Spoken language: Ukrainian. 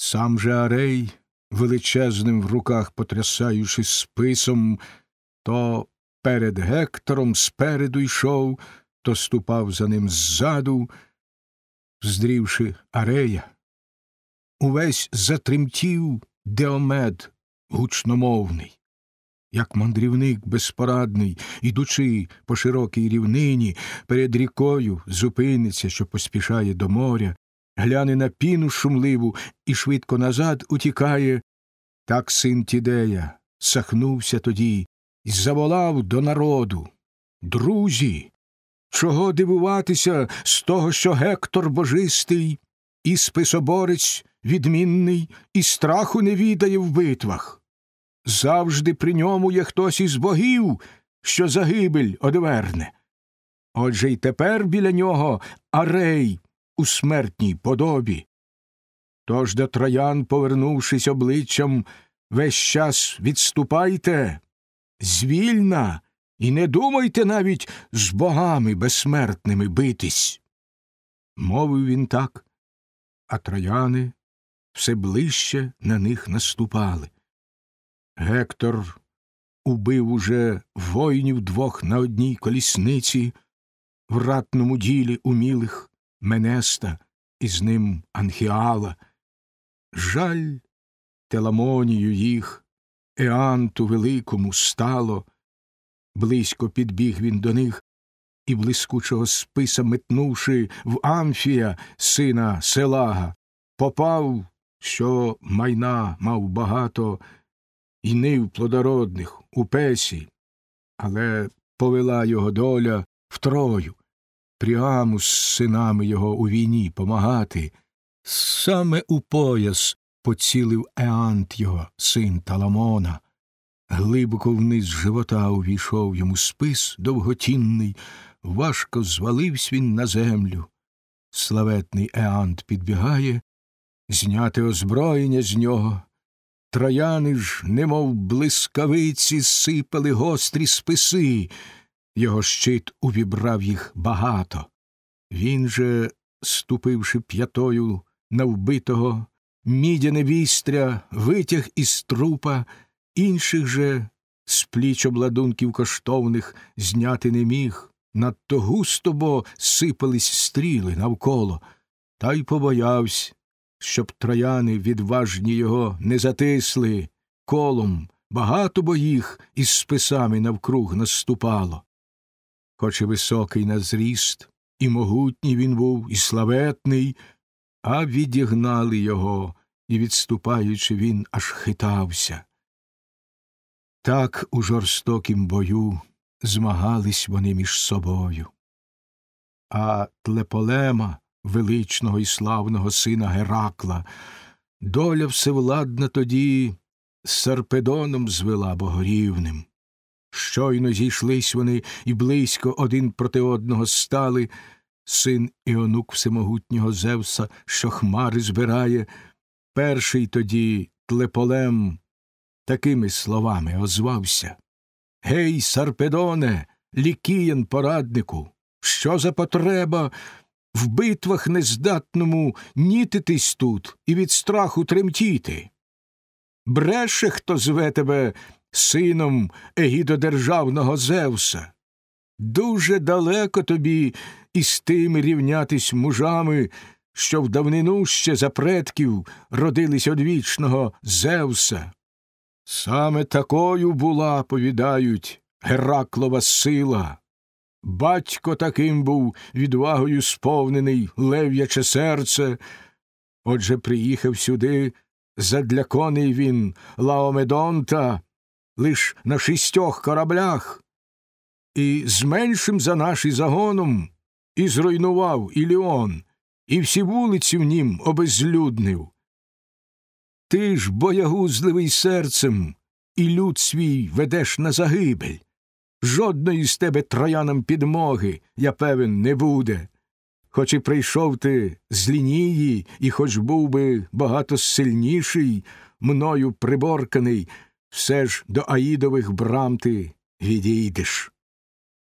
Сам же Арей, величезним в руках потрясаючи списом, то перед Гектором спереду йшов, то ступав за ним ззаду, здрівши Арея. Увесь затремтів Деомед гучномовний, як мандрівник безпорадний, ідучи по широкій рівнині, перед рікою зупиниться, що поспішає до моря, гляне на піну шумливу і швидко назад утікає. Так син Тідея сахнувся тоді і заволав до народу. Друзі, чого дивуватися з того, що Гектор божистий, і списоборець відмінний, і страху не відає в битвах. Завжди при ньому є хтось із богів, що загибель одверне. Отже й тепер біля нього арей у смертній подобі. Тож до троян, повернувшись обличчям, весь час відступайте, звільна, і не думайте навіть з богами безсмертними битись. Мовив він так, а трояни все ближче на них наступали. Гектор убив уже воїнів двох на одній колісниці, в ратному ділі умілих Менеста і з ним Анхіала. Жаль, Теламонію їх, Еанту великому стало. Близько підбіг він до них і, блискучого списа метнувши в Амфія, сина Селага, попав, що майна мав багато, і нив плодородних у песі, але повела його доля в Трою. Пріаму з синами його у війні помагати. Саме у пояс поцілив Еант його, син Таламона. Глибоко вниз живота увійшов йому спис довготінний, важко звалився він на землю. Славетний Еант підбігає, зняти озброєння з нього. Трояни ж, немов блискавиці, сипали гострі списи, його щит увібрав їх багато. Він же, ступивши п'ятою на вбитого, мідяне вістря витяг із трупа, інших же з пліч обладунків коштовних зняти не міг. Надто густо бо сипались стріли навколо, та й побоявсь, щоб трояни відважні його не затисли колом, багато бо їх із списами навкруг наступало. Хоч і високий на зріст, і могутній він був, і славетний, а відігнали його, і, відступаючи, він аж хитався. Так у жорстокім бою змагались вони між собою. А тлеполема, величного і славного сина Геракла, доля всевладна тоді з Сарпедоном звела богорівним. Щойно зійшлись вони і близько один проти одного стали, син і онук всемогутнього Зевса, що хмари збирає, перший тоді тлеполем такими словами озвався Гей, Сарпедоне, лікіян пораднику, що за потреба в битвах нездатному нітитись тут і від страху тремтіти? Бреше, хто зве тебе сином егідодержавного Зевса. Дуже далеко тобі із тими рівнятись мужами, що в давнину ще за предків родились одвічного Зевса. Саме такою була, повідають, Гераклова сила. Батько таким був відвагою сповнений лев'яче серце. Отже, приїхав сюди задля коней він Лаомедонта, лиш на шістьох кораблях, і з меншим за наш і загоном і зруйнував Іліон, і всі вулиці в нім обезлюднив. Ти ж, боягузливий серцем, і люд свій ведеш на загибель. Жодної з тебе троянам підмоги, я певен, не буде. Хоч і прийшов ти з лінії, і хоч був би багато сильніший, мною приборканий, все ж до Аїдових брам ти відійдеш.